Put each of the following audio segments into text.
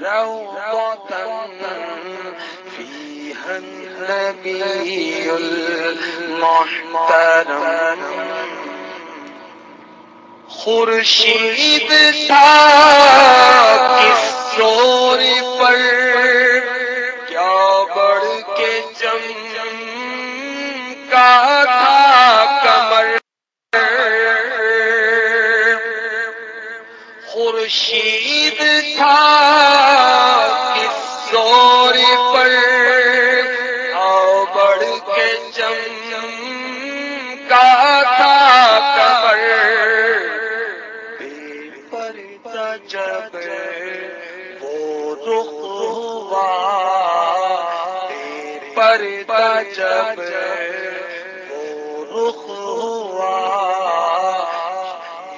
روضة فيها النبي المحترم خورشید تھا، کس سور پر؟ کیا بڑھ کے چم کا تھا کمر؟ خورشید تھا کے چم کا تھا کمر بے پردہ جب وہ رخ ہوا۔ بے جب وہ رخ ہوا۔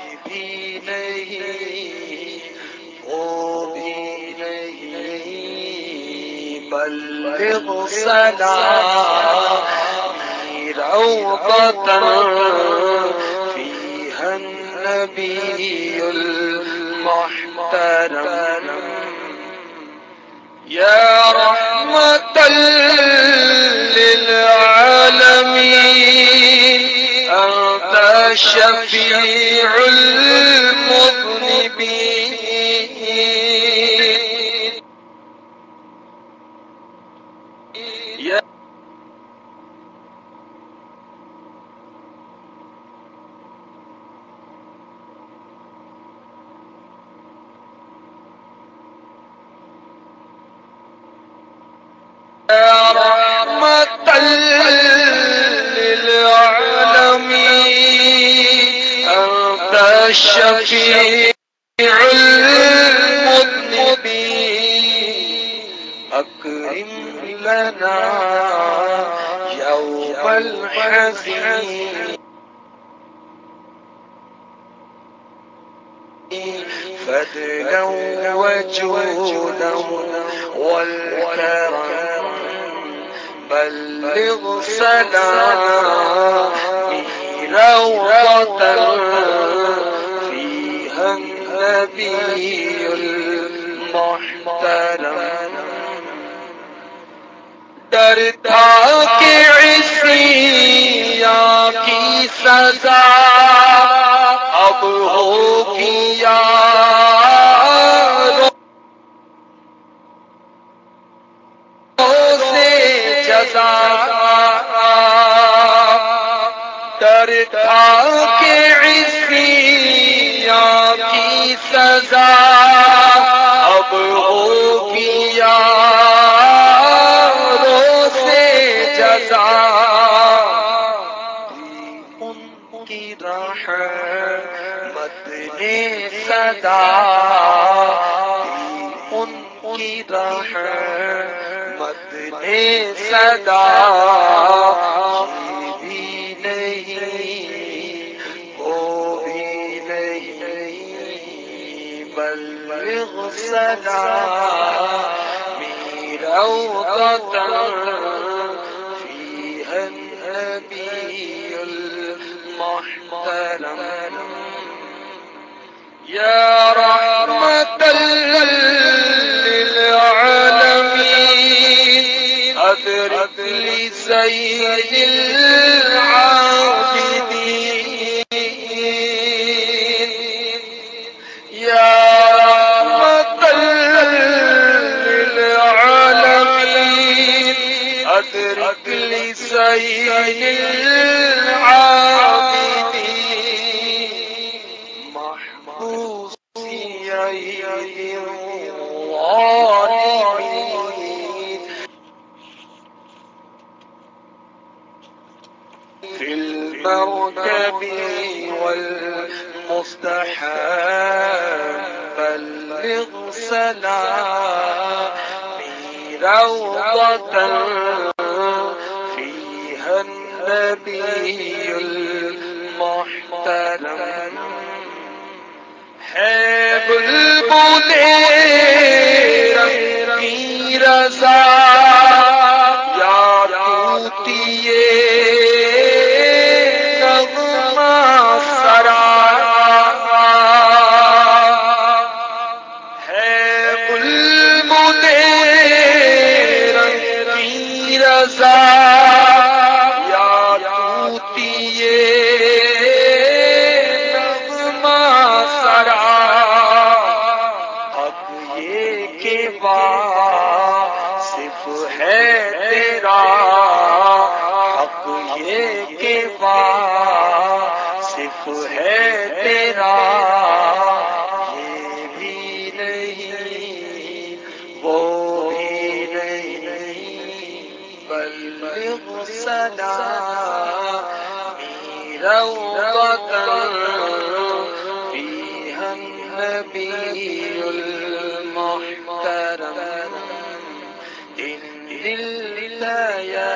یہ بھی نہیں، وہ بھی نہیں۔ بلغ سلام روضة فيها النبي المحترم. يا رحمة للعالمين أنت شفيع المذنبين يا رحمة للعالمين أنت الشفيع المذنبين أكرم لنا يوم الحزين فضلا وجودا والكرم. بلغ سلامي روضة فيها النبي المحترم. ڈرتا کہ عصیاں کی سزا جزا ڈرتا کہ کی سزا اب ہوگی یارو سے جزا ان کی رحمت نے صدا ان کی رحمت نے صدا یہ بھی نہیں وہ بھی نہیں بلغ صدا میرا فيها للعالمين أدرك لسيد العابدين يا رحمة للعالمين لسيد العابدين المركب والمستحب بلغ سلامي روضة فيها النبي المحترم ہے بلبلے رنگ کی رضا یہ کہ صرف ہے تیرا، یہ بھی نہیں، وہ بھی نہیں بلغ سنا روضة فيها النبي المحترم إن ريح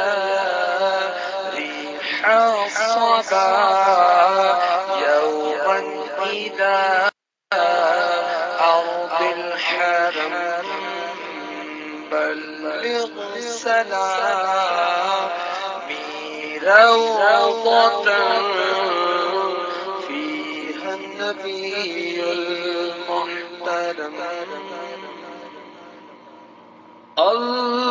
يوما إذا عرض الحرم بلغ سلامي روضة فيها النبي المحترم. الله